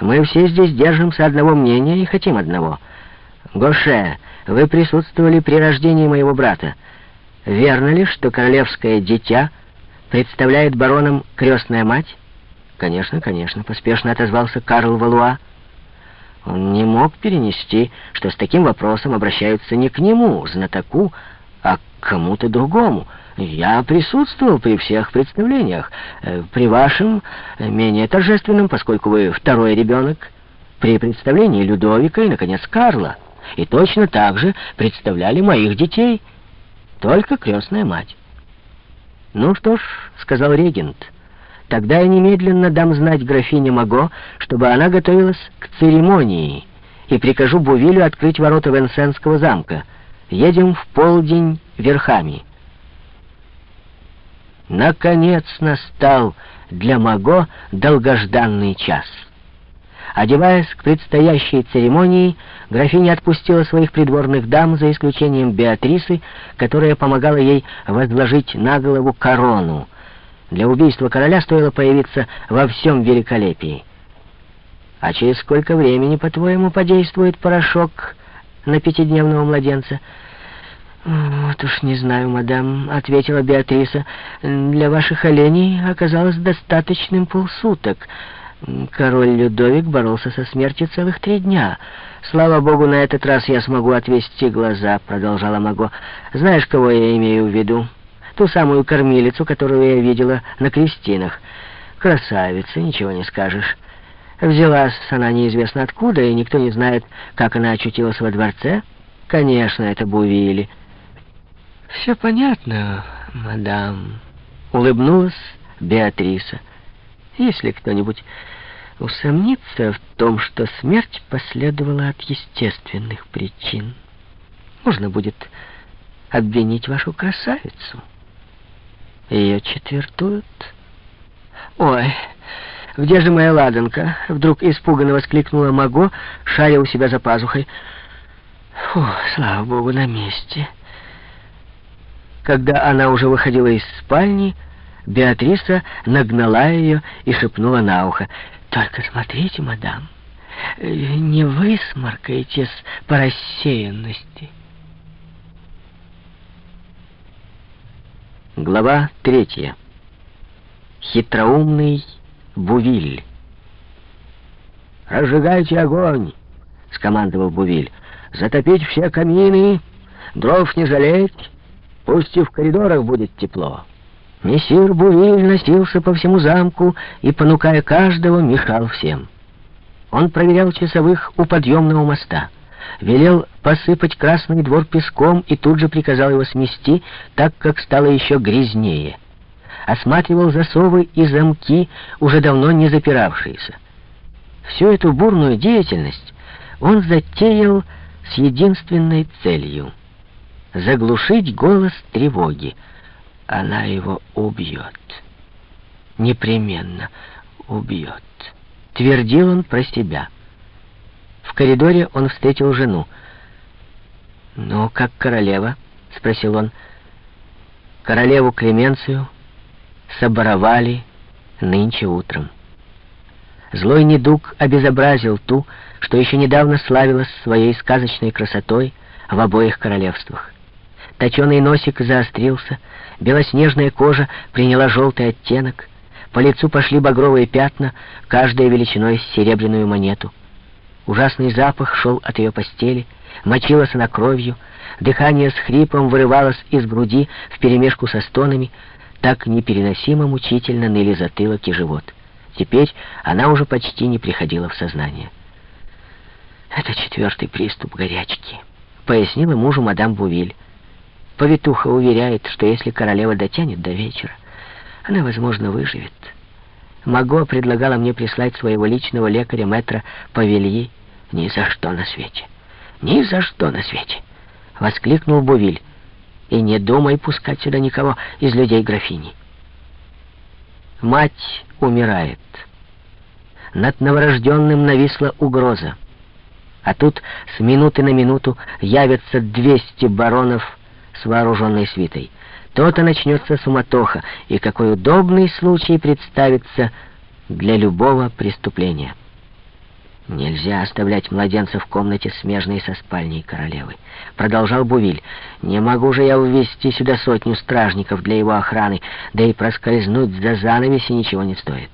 Мы все здесь держимся одного мнения и хотим одного. Гоше, вы присутствовали при рождении моего брата. Верно ли, что королевское дитя представляет баронам крестная мать? Конечно, конечно, поспешно отозвался Карл Валуа. Он не мог перенести, что с таким вопросом обращаются не к нему, знатоку, а к кому-то другому. Я присутствовал при всех представлениях. Э, при вашем, э, менее торжественном, поскольку вы второй ребенок, при представлении Людовика и, наконец, Карла. И точно так же представляли моих детей, только крестная мать. «Ну что ж», — сказал регент, — «тогда я немедленно дам знать графине Маго, чтобы она готовилась к церемонии, и прикажу Бувилю открыть ворота Венсенского замка. Едем в полдень верхами». Наконец настал для Маго долгожданный час. Одеваясь к предстоящей церемонии, графиня отпустила своих придворных дам, за исключением Беатрисы, которая помогала ей возложить на голову корону. Для убийства короля стоило появиться во всем великолепии. «А через сколько времени, по-твоему, подействует порошок на пятидневного младенца?» «Вот уж не знаю, мадам», — ответила Беатриса. «Для ваших оленей оказалось достаточным полсуток. Король Людовик боролся со смертью целых три дня. Слава богу, на этот раз я смогу отвести глаза», — продолжала Маго. «Знаешь, кого я имею в виду? Ту самую кормилицу, которую я видела на крестинах. Красавица, ничего не скажешь». Взялась она неизвестно откуда, и никто не знает, как она очутилась во дворце. Конечно, это Бувили. «Все понятно, мадам», — улыбнулась Беатриса. «Если кто-нибудь усомнится в том, что смерть последовала от естественных причин, можно будет обвинить вашу красавицу. Ее четвертуют. Ой, где же моя ладанка? Вдруг испуганно воскликнула Маго, шаря у себя за пазухой. Фу, слава богу, на месте. Когда она уже выходила из спальни, Беатриса нагнала ее и шепнула на ухо. «Только смотрите, мадам, не высморкайтесь по рассеянности». Глава третья. Хитроумный Бувиль. «Разжигайте огонь!» — скомандовал Бувиль. «Затопить все камины, дров не жалеть». Пусть и в коридорах будет тепло. Мессир Бувиль носился по всему замку и, понукая каждого, мешал всем. Он проверял часовых у подъемного моста, велел посыпать красный двор песком и тут же приказал его смести, так как стало еще грязнее. Осматривал засовы и замки, уже давно не запиравшиеся. Всю эту бурную деятельность он затеял с единственной целью — заглушить голос тревоги. Она его убьет. Непременно убьет. Твердил он про себя. В коридоре он встретил жену. «Ну, как королева?» — спросил он. «Королеву Клеменцию соборовали нынче утром». Злой недуг обезобразил ту, что еще недавно славилась своей сказочной красотой в обоих королевствах. Точеный носик заострился, белоснежная кожа приняла желтый оттенок, по лицу пошли багровые пятна, каждая величиной с серебряную монету. Ужасный запах шел от ее постели, мочилась она кровью, дыхание с хрипом вырывалось из груди вперемешку со стонами, так непереносимо мучительно ныли затылок и живот. Теперь она уже почти не приходила в сознание. «Это четвертый приступ горячки», — пояснила мужу мадам Бувиль. Повитуха уверяет, что если королева дотянет до вечера, она, возможно, выживет. Маго предлагала мне прислать своего личного лекаря мэтра Павельи. Ни за что на свете. Ни за что на свете. Воскликнул Бувиль. И не думай пускать сюда никого из людей графини. Мать умирает. Над новорожденным нависла угроза. А тут с минуты на минуту явятся 200 баронов с вооруженной свитой. То-то начнется суматоха, и какой удобный случай представится для любого преступления. Нельзя оставлять младенца в комнате, смежной со спальней королевы. Продолжал Бувиль. Не могу же я увести сюда сотню стражников для его охраны, да и проскользнуть за занавеси ничего не стоит.